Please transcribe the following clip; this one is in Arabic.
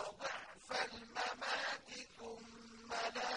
وضعف الممات ثم لا